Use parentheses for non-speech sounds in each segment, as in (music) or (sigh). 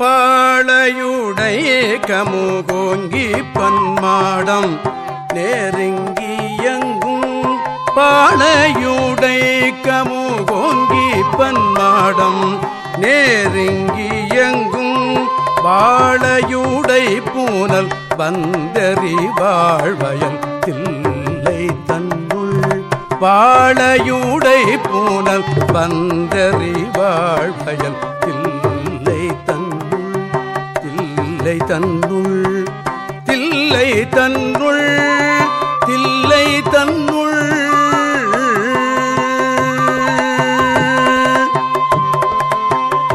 பாளையுடை கமுகோங்கி பன்மாடம். நெருங்கி எங்கும் பாளையுடை கமுகோங்கி பன்மாடம். நேருங்கி எங்கும் வாழையுடை பூனல் வந்தறி வாழ்வயல் தில்லை தன்னுள். வாழையுடை பூனல் வந்தறி வாழ்வயல் தில்லை தன்னுள் தில்லை தன்னுள் தில்லை தன்னுள்.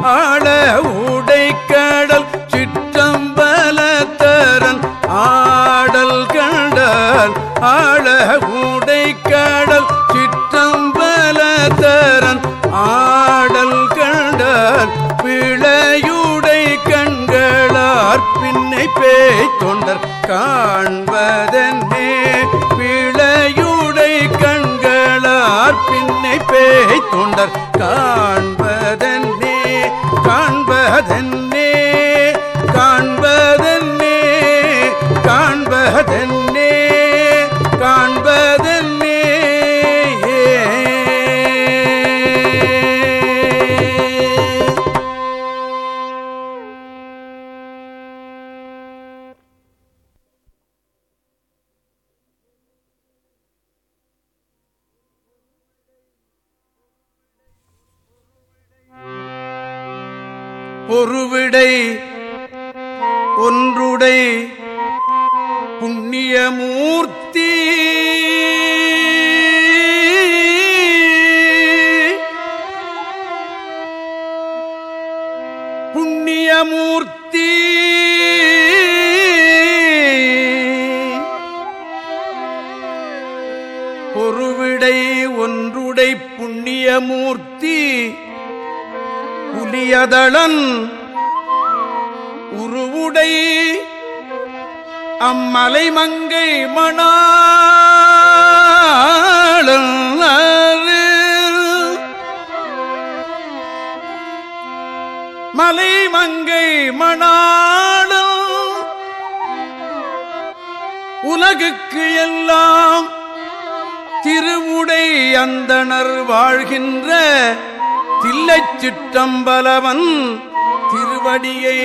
ஆள உடை கடல் சிற்றம்பலத்தரன் ஆடல் கண்டால் ஆள காண்பதென்னே பிழையுடை கண்களார் பின்னை பேய் தொண்டர். காண்பதென்னே காண்பதென்னே புலியதளன் உருவுடை அம்மலை மங்கை மணாளன் மலை மங்கை மணாளும் உலகுக்கு எல்லாம் திருவுடை அந்தணர் வாழ்கின்ற தில்லைச் சிற்றம்பலவன் திருவடியை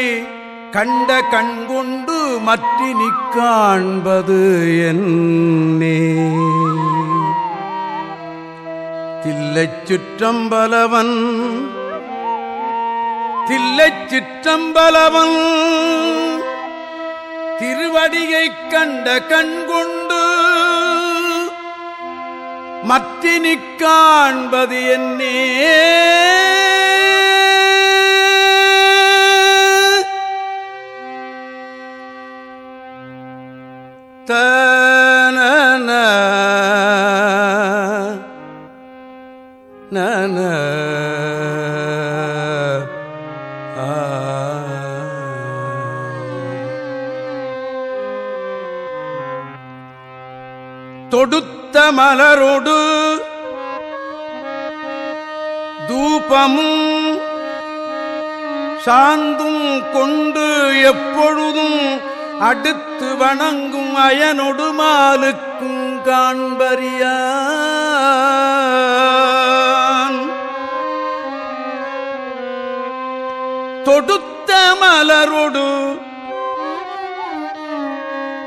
கண்ட கண்கொண்டு மற்றி காண்பது என்னே. தில்லைச் சிற்றம்பலவன் தில்லைச் சிற்றம்பலவன் திருவடியைக் கண்ட கண்கொண்டு மற்றினி காண்பது என்னே. த மலரோடு தூபமும் சாந்தும் கொண்டு எப்பொழுதும் அடுத்து வணங்கும் அயனொடு மாலுக்கும் காண்பறியான். தொடுத்த மலரொடு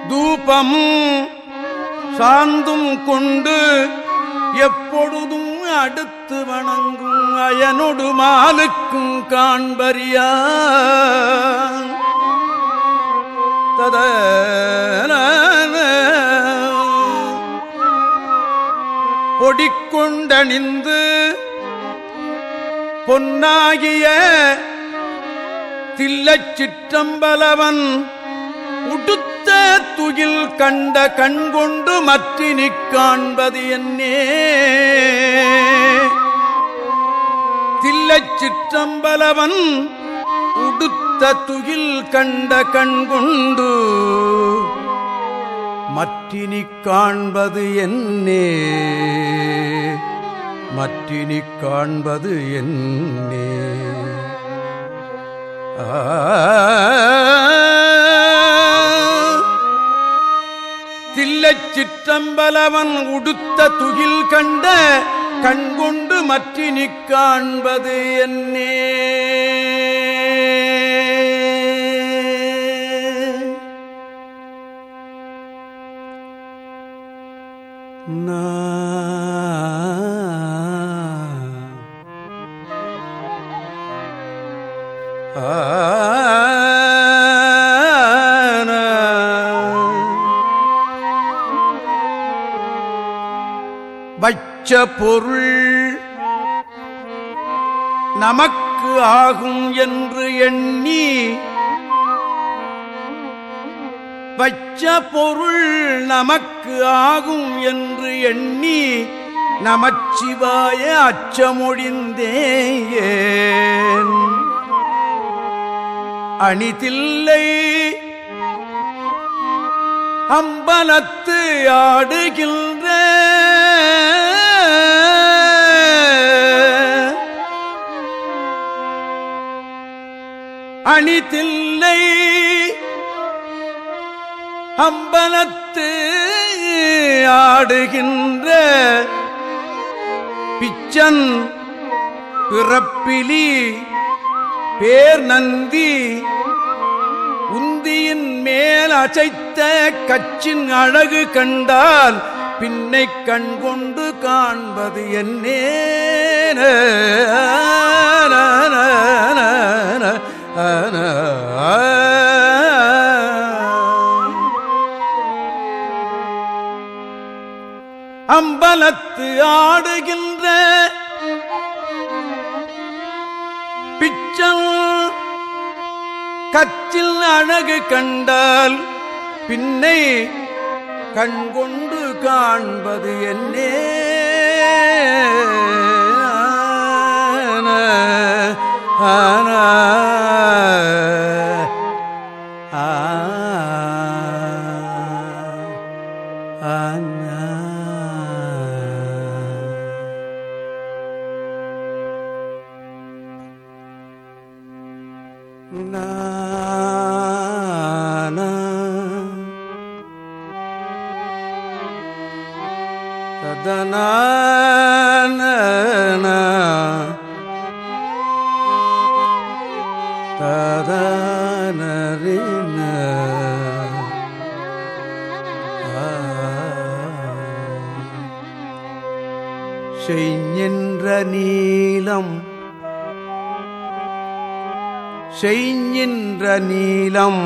தூபமும் சாந்தும் கொண்டு எப்பொழுதும் அடுத்து வணங்கும் அயனொடு மாலுக்கும் காண்பறியா தத பொடிக்கொண்டணிந்து பொன்னாகிய தில்லச் சிற்றம்பலவன் உடுத்து துகில் கண்ட கண்கொண்டு மற்றினி காண்பது என்னே. தில்லச் சிற்றம்பலவன் உடுத்த துகில் கண்ட கண்கொண்டு மற்றினி காண்பது என்னே. மற்றினி காண்பது என்னே. ஆ தில்லைச் சிற்றம்பலவன் உடுத்த துகில் கண்ட கண்கொண்டு மற்றி நிக்காண்பது என்னே. வச்ச பொருள் நமக்கு ஆகும் என்று எண்ணி வச்ச பொருள் நமக்கு ஆகும் என்று எண்ணி நமச்சிவாய அச்சமொழிந்தேன் அணிதில்லை அம்பலத்து ஆடுகின்ற அணிதில்லை. அம்பலத்து ஆடுகின்ற பிச்சன் பிறப்பிலி பேர் நந்தி உந்தியின் மேல் அசைத்த கச்சின் அழகு கண்டால் பின்னை கண் கொண்டு காண்பது என்னே அம்பலத்து ஆடுகின்ற பிச்சல் கச்சில் அழகு கண்டால் பின்னை கண்கொண்டு காண்பது என்னே. ஆன ததனரின செய்கின்ற நீலம் செய்கின்ற நீலம்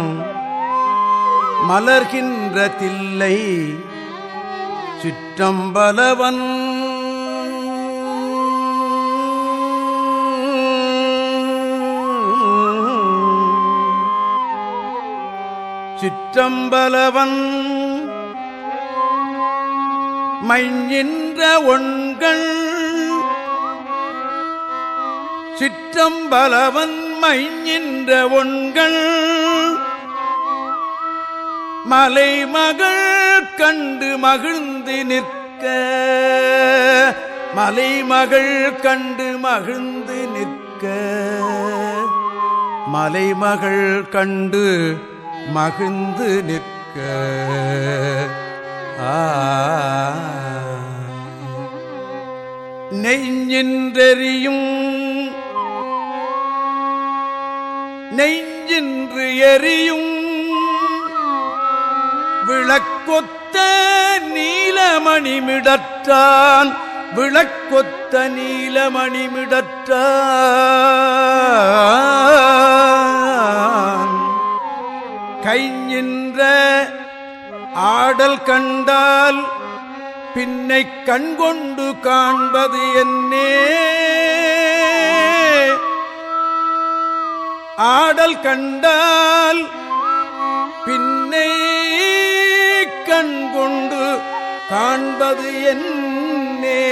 மலர்கின்ற தில்லை. சிற்றம்பலவன் சிற்றம்பலவன் மைஞ்சின்ற ஒண்கள் சிற்றம்பலவன் மைஞ்சின்ற ஒண்கள் மலைமகள் கண்டு மகிழ்ந்து நிற்க மலைமகள் கண்டு மகிழ்ந்து நிற்க மலைமகள் கண்டு மகிழ்ந்து நிற்க. ஆ. நெஞ்சின்றெறியும் நெஞ்சின்று எரியும். விளக்கொத்த நீலமணிமிடற்றான் விளக்கொத்த நீலமணிமிடற்றான் கைஞ்சின்ற ஆடல் கண்டால் பின்னை கண்கொண்டு காண்பது என்னே. ஆடல் கண்டால் பின்னை கண்கொண்டு காண்பது என்னே.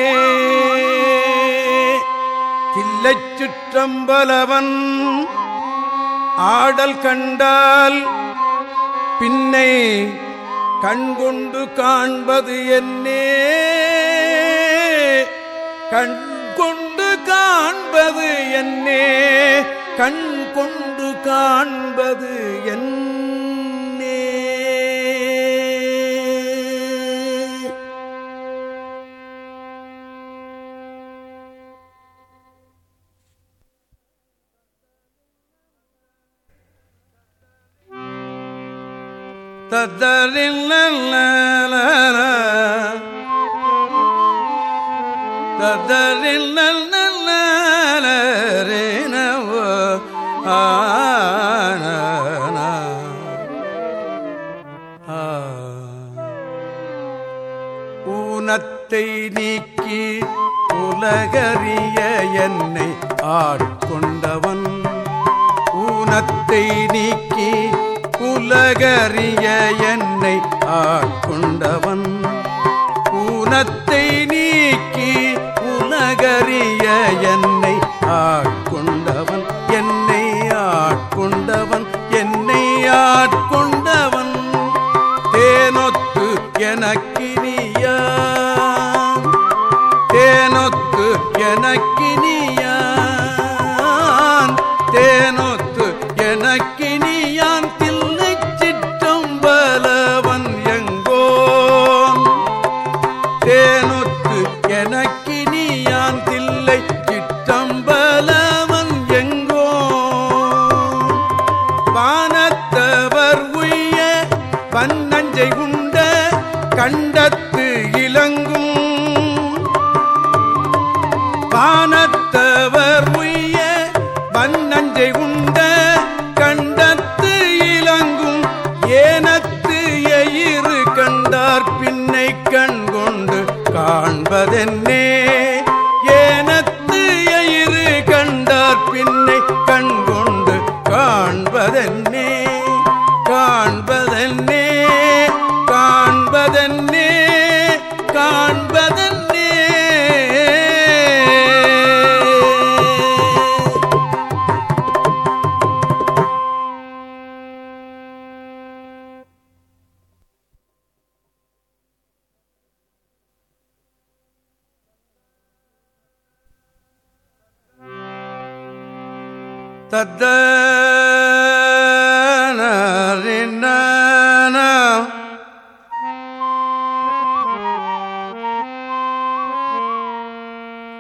தில்லைச் சுற்றம்பலவன் ஆடல் கண்டால் பின்னை கண்கொண்டு காண்பது என்னே. கண்கொண்டு காண்பது என்னே. கண் கொண்டு காண்பது என்ன. தத்தரில் தத்தரில் நல்லரேனவோ ஆன ஊனத்தை நீக்கி உலகறிய என்னை ஆட்கொண்டவன். ஊனத்தை நீக்கி உலகறிய என்னை ஆட்கொண்டவன். ஊனத்தை நீக்கி உலகறிய என்னை ஆட்கொண்டவன். என்னை ஆட்கொண்டவன் என்னை ஆட்கொண்டவன். தேனொத்து எனக்கு தத்தன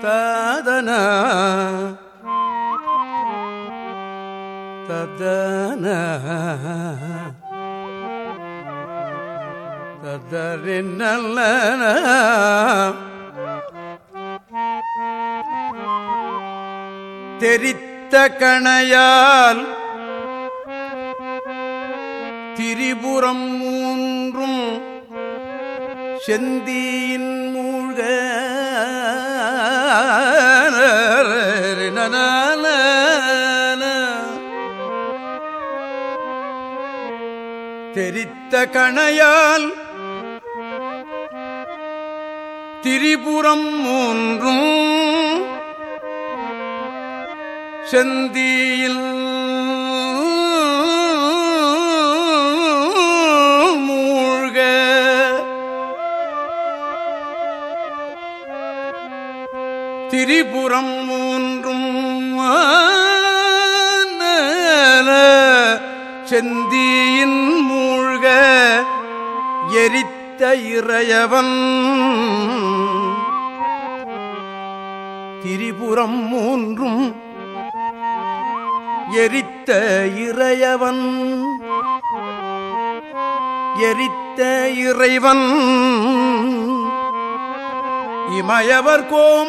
ததன. ததன. ததரின்னல்ல தெரித்த கணையால் திரிபுரம் மூன்றும் செந்தியின் மூழ்க தெரித்த கணையால் திரிபுரம் மூன்றும் செந்தியில் மூழ்க. திரிபுரம் மூன்றும் செந்தியின் மூழ்க. எரித்த இறையவன் திரிபுரம் மூன்றும் எரித்த இறையவன் எரித்த இறைவன் இமயவர் கோமான்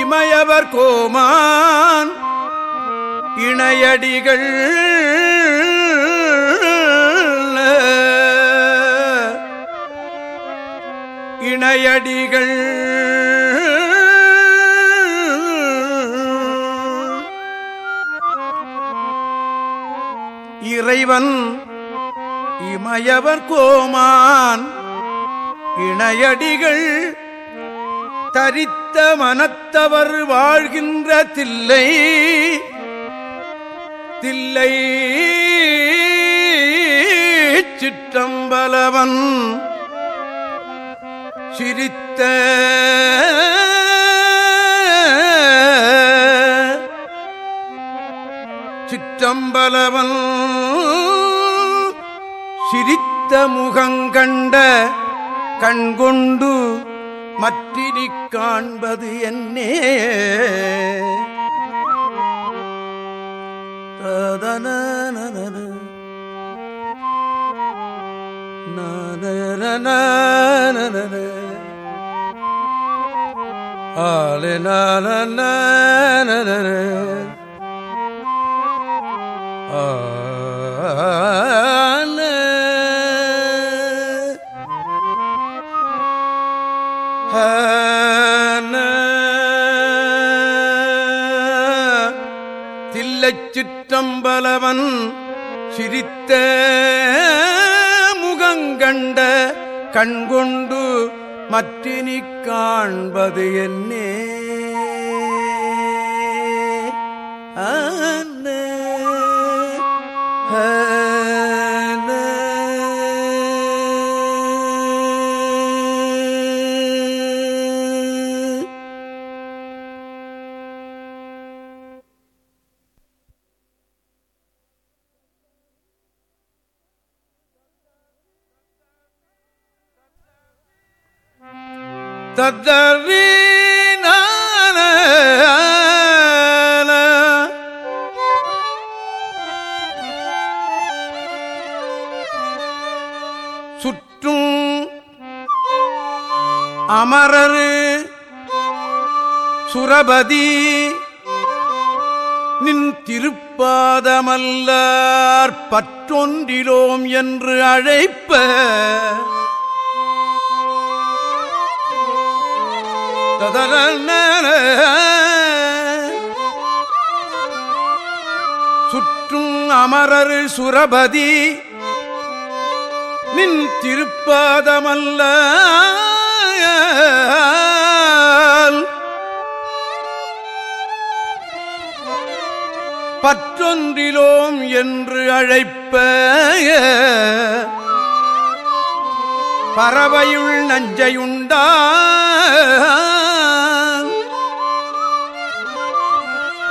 இமயவர் கோமான் இணையடிகள் இணையடிகள் இறைவன் இமயவர் கோமான் இணையடிகள் தரித்த மனத்தவர் வாழ்கின்ற தில்லை தில்லை சிற்றம்பலவன். சிரித்த சிற்றம்பலவன். சிரித்த முகங்கண்ட கண்கொண்டு மற்றினி காண்பது என்னே ததனனன. நனனனனன. ஆலே நனனனன. ஆலே. ஹன. சிற்றம்பலவன் சிரித்த முகங்கண்ட கண்கொண்டு மற்றினி காண்பது என்னே ஆன. தத்தரீனான சுற்றும் அமரரு சுரபதி நின் திருப்பாதமல்லார் பற்றொன்றிலோம் என்று அழைப்ப ததரன சுற்றும் அமரர் சுரபதி நின் திருப்பாதமல்ல. பற்றொன்றிலோம் என்று அழைப்ப பறவையுள் நஞ்சையுண்டா.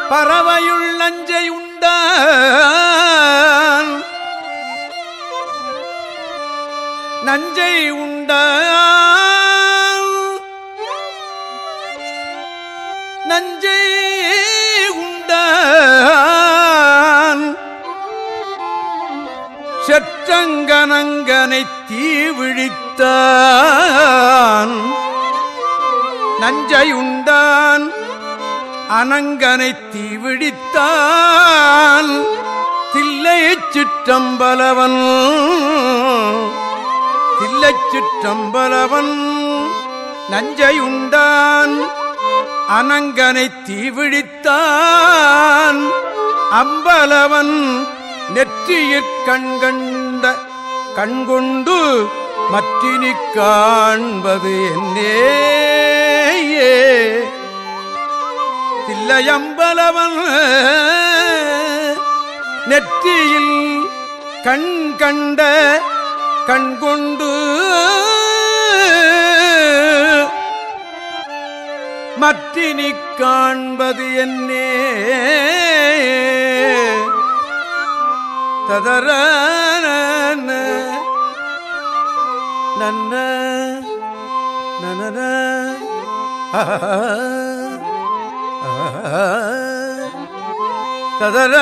பறவையுள் நஞ்சை நஞ்சையுண்டான் நஞ்சை உண்டான் நஞ்சை உண்டான் செற்றங்கனங்கனை தீவிழித்தான் நஞ்சையுண்டான் அனங்கனை தீவிழித்தான் தில்லைச் சிற்றம்பலவன் தில்லைச் சிற்றம்பலவன் நஞ்சையுண்டான். அனங்கனை தீவிழித்தான் அம்பலவன் நெற்றியிற் கண்கண்ட கண்கொண்டு மற்றினி காண்பது என்னே தில்லையம்பலவன். நெற்றியில் கண் கண்ட கண்கொண்டு மற்றினி காண்பது என்னே. ததர நன்ன நனன. (laughs) ததர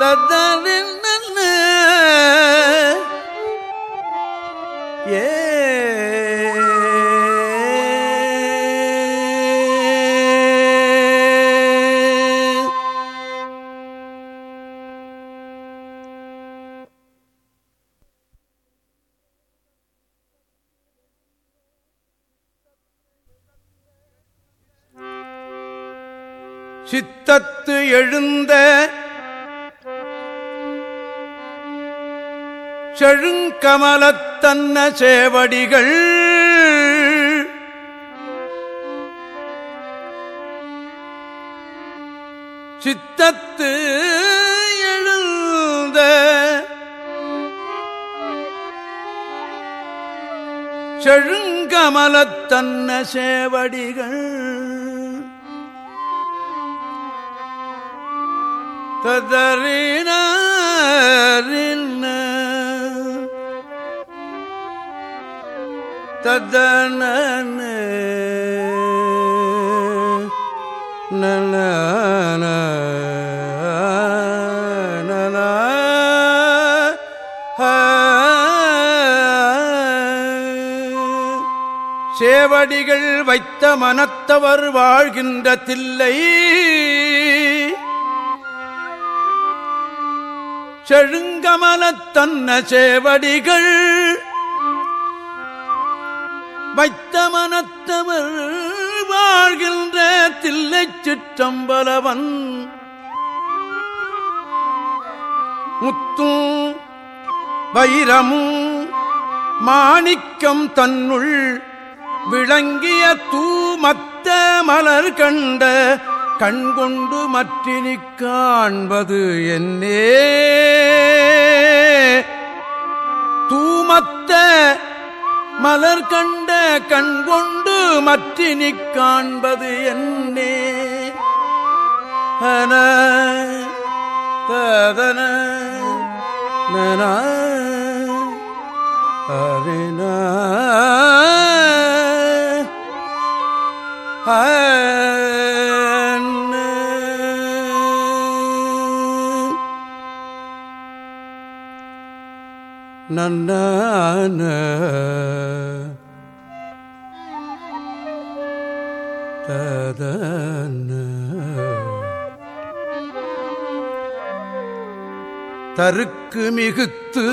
ததன சித்தத்து எழுந்த செழுங்கமலத்தன்ன சேவடிகள் சித்தத்து எழுந்த செழுங்கமலத்தன்ன சேவடிகள் ததறின ததன நன சேவடிகள் வைத்த மனத்தவர் வாழ்கின்ற தில்லை செழுங்கமலத்தன்ன சேவடிகள். வைத்தமனத்தவர் வாழ்கின்ற தில்லை சிற்றம்பலவன். முத்தும் வைரமும் மாணிக்கம் தன்னுள் விளங்கிய தூமத்த மலர் கண்ட கண்கொண்டு மற்றினி காண்பது என்னே. தூமத்த மலர் கண்ட கண்கொண்டு மற்றினி காண்பது என்னே. அன ததன நன அரின நன்ன தருக்கு மிகுத்து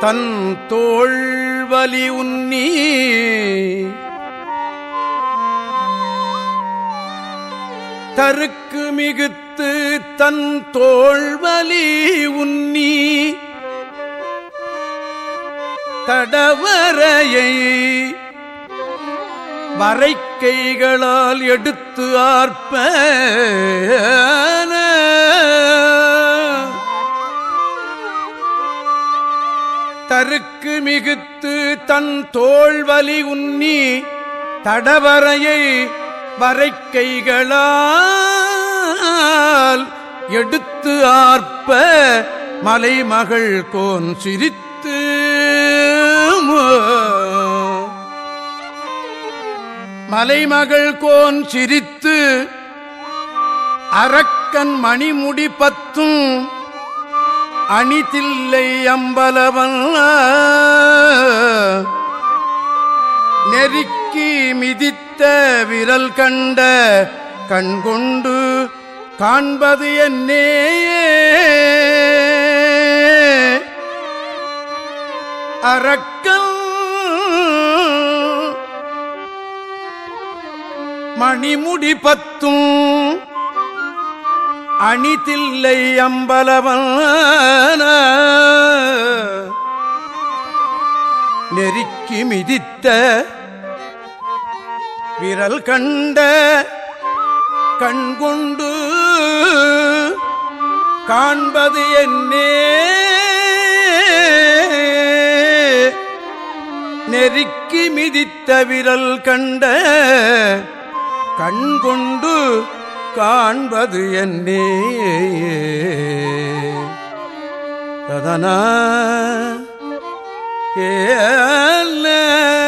தன் தோல்வலி உன்னி தருக்கு மிகுத்து தன் தோல்வலி உன்னி. தடவரையை வரைக்கைகளால் எடுத்து ஆர்ப்ப தருக்கு மிகுத்து தன் தோல்வலி உன்னி. தடவரையை வரைக்கைகளால் எடுத்து ஆர்ப்ப மலைமகள் கோன் சிரித்து மலைமகள் கோன் சிரித்து அரக்கன் மணிமுடி பத்தும் அணிதில்லை அம்பலவன். நெருக்கி மிதித்த விரல் கண்ட கண்கொண்டு காண்பது என்னே அரக்கம் மணிமுடி பத்தும் அணிதில்லை அம்பலவன். நெருக்கி மிதித்த விரல் கண்ட கண்கொண்டு காண்பது என்னே. நெருக்கி மிதித்த விரல் கண்ட கண்கொண்டு காண்பது என்னே. ததனா ஏ